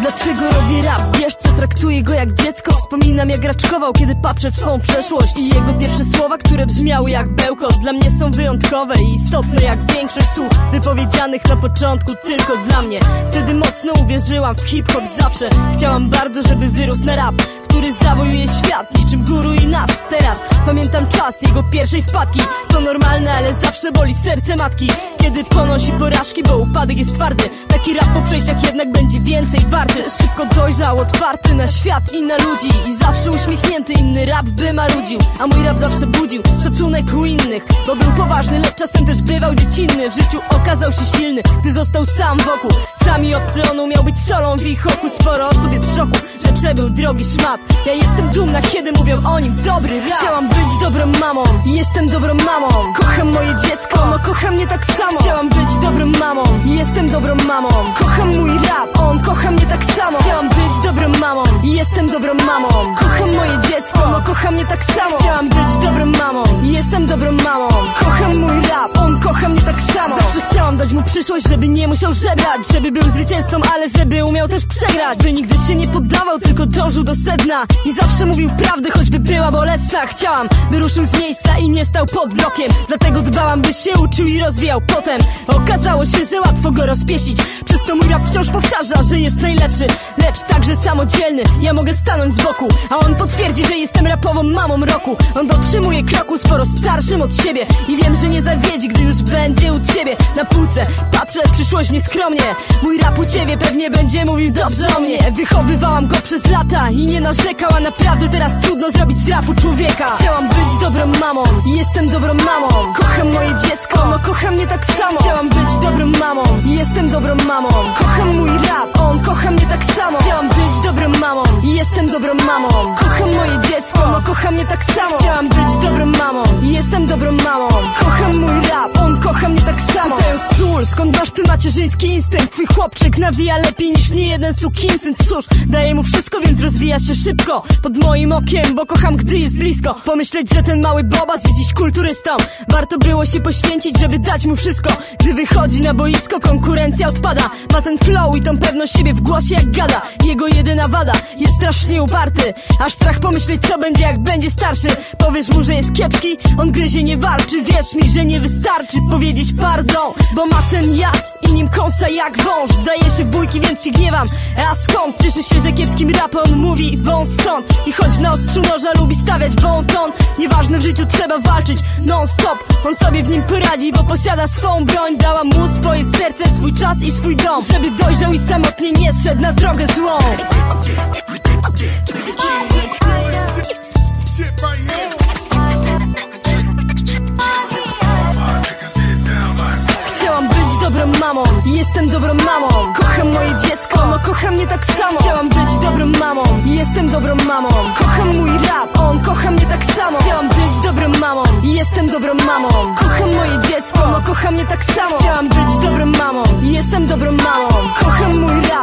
Dlaczego robię rap? Wiesz co, traktuję go jak dziecko? Wspominam jak raczkował, kiedy patrzę w swą przeszłość. I jego pierwsze słowa, które brzmiały jak bełkot Dla mnie są wyjątkowe i istotne jak większość słów Wypowiedzianych na początku tylko dla mnie. Wtedy mocno uwierzyłam w hip-hop zawsze. Chciałam bardzo, żeby wyrósł na rap który zawojuje świat niczym guru i nas Teraz pamiętam czas jego pierwszej wpadki. To normalne, ale zawsze boli serce matki. Kiedy ponosi porażki, bo upadek jest twardy. Taki rap po przejściach jednak będzie więcej warty. Szybko dojrzał, otwarty na świat i na ludzi. I zawsze uśmiechnięty, inny rap by marudził. A mój rap zawsze budził szacunek u innych. Bo był poważny, lecz czasem też bywał dziecinny. W życiu okazał się silny, gdy został sam wokół. Sami obcy on umiał być solą. W ich oku Sporo osób jest w szoku, że przebył drogi szmat Ja jestem dumna, kiedy mówią o nim. Dobry rap. Chciałam być dobrą mamą. Jestem dobrą mamą. Kocham moje dziecko, ono kocha mnie tak samo. Chciałam być dobrą mamą. Jestem dobrą mamą. Kocham mój rap, on kocha mnie tak samo. Chciałam być dobrą mamą. Jestem dobrą mamą. Kocham moje dziecko, przyszłość, żeby nie musiał żebrać Żeby był zwycięzcą, ale żeby umiał też przegrać. By nigdy się nie poddawał, tylko dążył do sedna. I zawsze mówił prawdę, choćby była bolesna. Chciałam, by ruszył z miejsca i nie stał pod blokiem. Dlatego dbałam, by się uczył i rozwijał potem. Okazało się, że łatwo go rozpiesić. Przez to mój rap wciąż powtarza, że jest najlepszy Lecz także samodzielny, ja mogę stanąć z boku A on potwierdzi, że jestem rapową mamą roku. On dotrzymuje kroku sporo starszym od siebie I wiem, że nie zawiedzi, gdy już będzie u ciebie. Na półce patrzę w przyszłość nieskromnie. Mój rap u ciebie pewnie będzie mówił dobrze o mnie. Wychowywałam go przez lata i nie narzekał A naprawdę teraz trudno zrobić z rapu człowieka. Chciałam być dobrą mamą i jestem dobrą mamą. Kocham moje dziecko, ono kocha mnie tak samo. Chciałam być dobrą mamą i jestem dobrą mamą. Kocham mój rap, on kocha mnie tak samo. Chciałam być dobrą mamą i jestem dobrą mamą. Kocham moje dziecko, ono kocha mnie tak samo. Chciałam być macierzyński instynkt? Twój chłopczyk nawija lepiej niż nie jeden sukinsyn. Cóż, daję mu wszystko, więc rozwija się szybko. Pod moim okiem, bo kocham, gdy jest blisko. Pomyśleć, że ten mały bobac jest dziś kulturystą. Warto było się poświęcić, żeby dać mu wszystko. Gdy wychodzi na boisko, konkurencja odpada. Ma ten flow i tą pewność siebie w głosie jak gada Jego jedyna wada. Jest strasznie uparty Aż strach pomyśleć, co będzie, jak będzie starszy. Powiesz mu, że jest kiepski, on gryzie nie walczy. Wierz mi, że nie wystarczy powiedzieć pardon Bo ma ten jad i nim kąsa jak wąż. Daje się w bójki, więc się gniewam. A skąd? Cieszy się, że kiepskim rapom mówi wąs stąd. I choć na ostrzu noża lubi stawiać bon ton Nieważne w życiu trzeba walczyć non stop On sobie w nim poradzi, bo posiada swą broń. Dała mu swoje serce, swój czas i swój dom. Żeby dojrzał i samotnie nie zszedł na drogę złą Chciałam być dobrym Mamą. jestem dobrą mamą. Kocham moje dziecko, ono kocha mnie tak samo. Chciałam być dobrą mamą, jestem dobrą mamą. Kocham mój rap, on kocha mnie tak samo. Chciałam być dobrą mamą, jestem dobrą mamą. Kocham moje dziecko, ono kocha mnie tak samo. Chciałam być dobrą mamą, jestem dobrą mamą. Kocham mój rap.